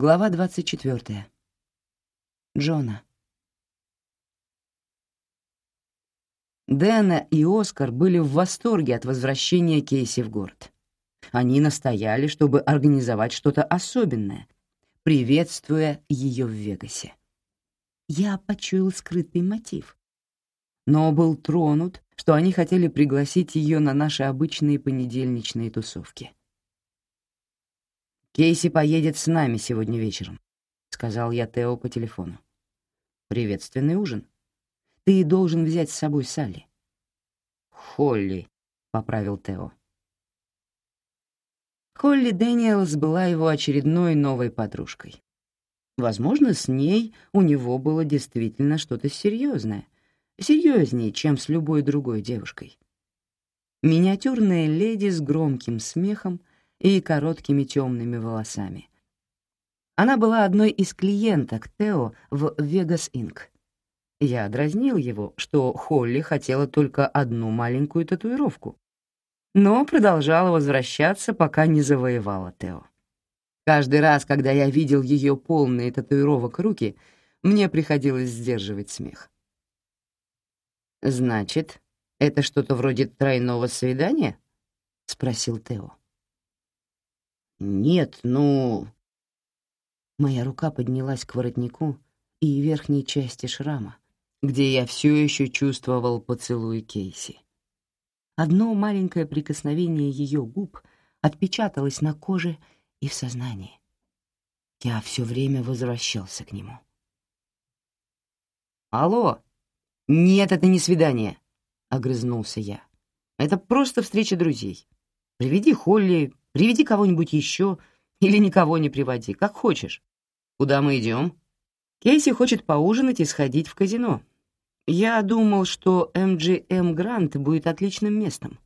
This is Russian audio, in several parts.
Глава 24. Джона. Дэна и Оскар были в восторге от возвращения Кейси в город. Они настояли, чтобы организовать что-то особенное, приветствуя ее в Вегасе. Я почуял скрытый мотив, но был тронут, что они хотели пригласить ее на наши обычные понедельничные тусовки. «Кейси поедет с нами сегодня вечером», — сказал я Тео по телефону. «Приветственный ужин. Ты должен взять с собой Салли». «Холли», — поправил Тео. Холли Дэниелс была его очередной новой подружкой. Возможно, с ней у него было действительно что-то серьезное, серьезнее, чем с любой другой девушкой. Миниатюрная леди с громким смехом и короткими темными волосами. Она была одной из клиенток Тео в Vegas Inc. Я дразнил его, что Холли хотела только одну маленькую татуировку, но продолжала возвращаться, пока не завоевала Тео. Каждый раз, когда я видел ее полные татуировок руки, мне приходилось сдерживать смех. «Значит, это что-то вроде тройного свидания?» — спросил Тео. «Нет, ну...» Моя рука поднялась к воротнику и верхней части шрама, где я все еще чувствовал поцелуй Кейси. Одно маленькое прикосновение ее губ отпечаталось на коже и в сознании. Я все время возвращался к нему. «Алло! Нет, это не свидание!» — огрызнулся я. «Это просто встреча друзей. Приведи Холли, Приведи кого-нибудь еще или никого не приводи, как хочешь. Куда мы идем? Кейси хочет поужинать и сходить в казино. Я думал, что MGM Грант будет отличным местом.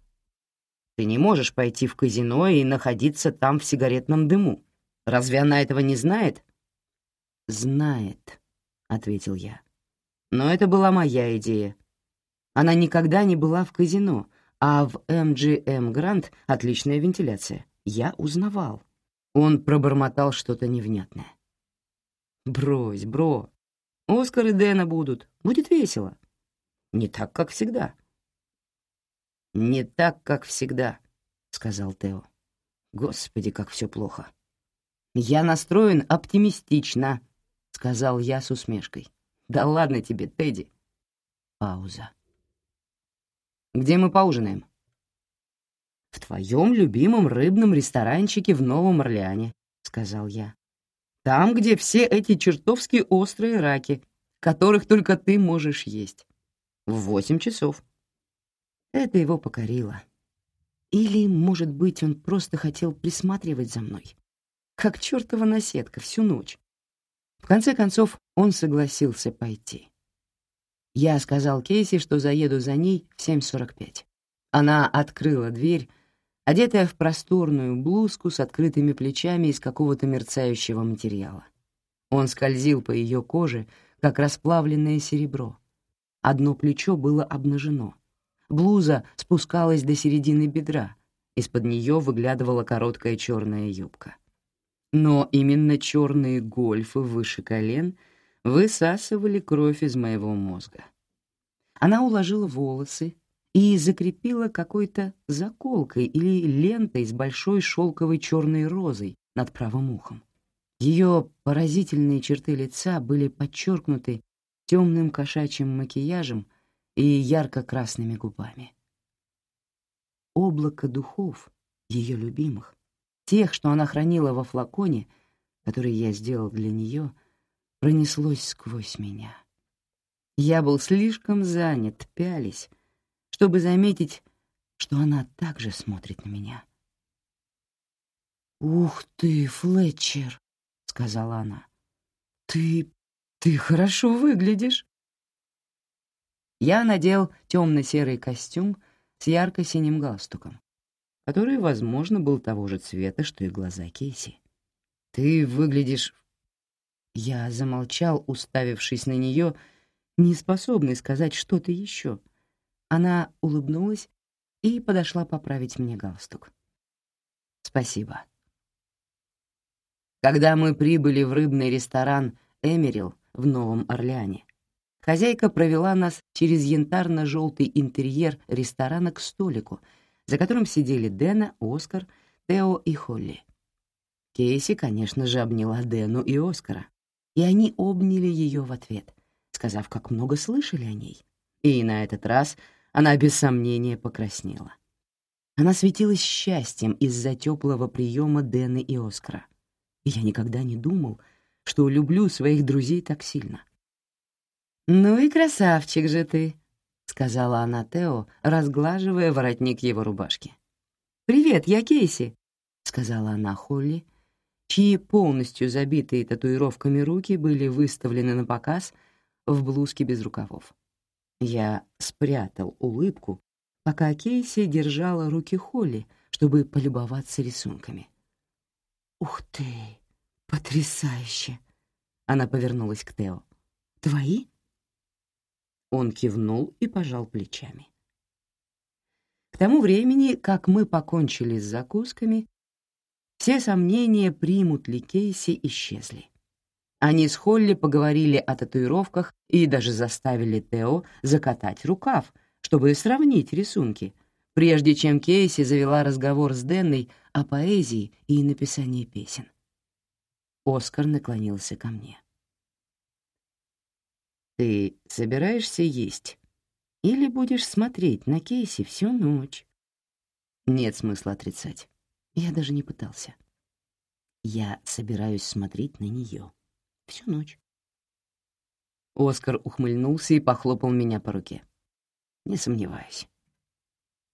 Ты не можешь пойти в казино и находиться там в сигаретном дыму. Разве она этого не знает? Знает, ответил я. Но это была моя идея. Она никогда не была в казино, а в MGM Грант отличная вентиляция я узнавал. Он пробормотал что-то невнятное. «Брось, бро. Оскар и Дэна будут. Будет весело. Не так, как всегда». «Не так, как всегда», — сказал Тео. «Господи, как все плохо». «Я настроен оптимистично», — сказал я с усмешкой. «Да ладно тебе, Тедди». Пауза. «Где мы поужинаем?» В твоем любимом рыбном ресторанчике в Новом Орлеане», — сказал я. «Там, где все эти чертовски острые раки, которых только ты можешь есть. В восемь часов». Это его покорило. Или, может быть, он просто хотел присматривать за мной, как чертова наседка всю ночь. В конце концов, он согласился пойти. Я сказал Кейси, что заеду за ней в 7.45. Она открыла дверь, одетая в просторную блузку с открытыми плечами из какого-то мерцающего материала. Он скользил по ее коже, как расплавленное серебро. Одно плечо было обнажено. Блуза спускалась до середины бедра, из-под нее выглядывала короткая черная юбка. Но именно черные гольфы выше колен высасывали кровь из моего мозга. Она уложила волосы, и закрепила какой-то заколкой или лентой с большой шелковой черной розой над правым ухом. Ее поразительные черты лица были подчеркнуты темным кошачьим макияжем и ярко-красными губами. Облако духов, ее любимых, тех, что она хранила во флаконе, который я сделал для нее, пронеслось сквозь меня. Я был слишком занят, пялись, чтобы заметить, что она также смотрит на меня. «Ух ты, Флетчер!» — сказала она. «Ты... ты хорошо выглядишь!» Я надел темно-серый костюм с ярко-синим галстуком, который, возможно, был того же цвета, что и глаза Кейси. «Ты выглядишь...» Я замолчал, уставившись на нее, неспособный сказать что-то еще — она улыбнулась и подошла поправить мне галстук. «Спасибо». Когда мы прибыли в рыбный ресторан «Эмерил» в Новом Орлеане, хозяйка провела нас через янтарно-желтый интерьер ресторана к столику, за которым сидели Дэна, Оскар, Тео и Холли. Кейси, конечно же, обняла Дэну и Оскара, и они обняли ее в ответ, сказав, как много слышали о ней. И на этот раз она без сомнения покраснела. Она светилась счастьем из-за теплого приема Дэны и Оскара. Я никогда не думал, что люблю своих друзей так сильно. «Ну и красавчик же ты», — сказала она Тео, разглаживая воротник его рубашки. «Привет, я Кейси», — сказала она Холли, чьи полностью забитые татуировками руки были выставлены на показ в блузке без рукавов. Я спрятал улыбку, пока Кейси держала руки Холли, чтобы полюбоваться рисунками. «Ух ты! Потрясающе!» Она повернулась к Тео. «Твои?» Он кивнул и пожал плечами. К тому времени, как мы покончили с закусками, все сомнения, примут ли Кейси, исчезли. Они с Холли поговорили о татуировках и даже заставили Тео закатать рукав, чтобы сравнить рисунки, прежде чем Кейси завела разговор с Денной о поэзии и написании песен. Оскар наклонился ко мне. «Ты собираешься есть или будешь смотреть на Кейси всю ночь?» Нет смысла отрицать. Я даже не пытался. Я собираюсь смотреть на нее всю ночь. Оскар ухмыльнулся и похлопал меня по руке. Не сомневаюсь.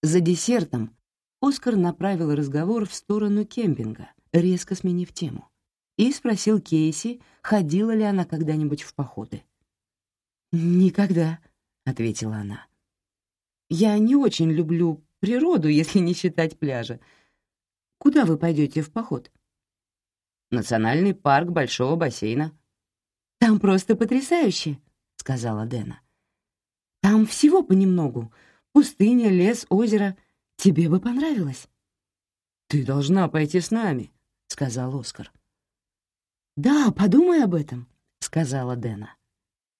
За десертом Оскар направил разговор в сторону кемпинга, резко сменив тему, и спросил Кейси, ходила ли она когда-нибудь в походы. «Никогда», — ответила она. «Я не очень люблю природу, если не считать пляжа. Куда вы пойдете в поход?» «Национальный парк Большого бассейна», «Там просто потрясающе», — сказала Дэна. «Там всего понемногу. Пустыня, лес, озеро. Тебе бы понравилось». «Ты должна пойти с нами», — сказал Оскар. «Да, подумай об этом», — сказала Дэна.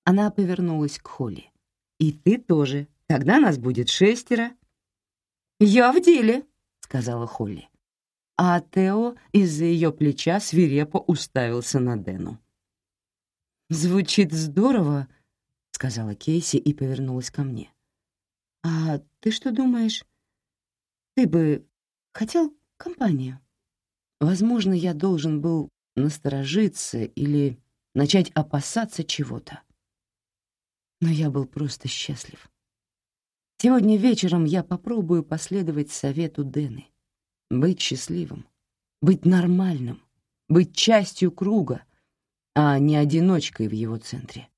Она повернулась к Холли. «И ты тоже. Тогда нас будет шестеро». «Я в деле», — сказала Холли. А Тео из-за ее плеча свирепо уставился на Дэну. «Звучит здорово», — сказала Кейси и повернулась ко мне. «А ты что думаешь? Ты бы хотел компанию?» Возможно, я должен был насторожиться или начать опасаться чего-то. Но я был просто счастлив. Сегодня вечером я попробую последовать совету Дэны. Быть счастливым, быть нормальным, быть частью круга, а не одиночкой в его центре.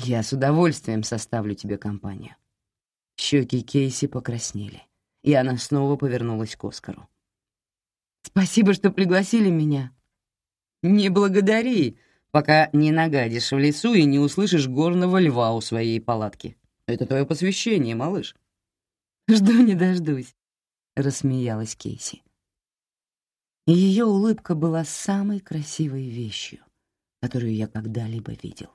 Я с удовольствием составлю тебе компанию. Щеки Кейси покраснели, и она снова повернулась к Оскару. «Спасибо, что пригласили меня». «Не благодари, пока не нагадишь в лесу и не услышишь горного льва у своей палатки. Это твое посвящение, малыш». «Жду не дождусь», — рассмеялась Кейси. Ее улыбка была самой красивой вещью, которую я когда-либо видел.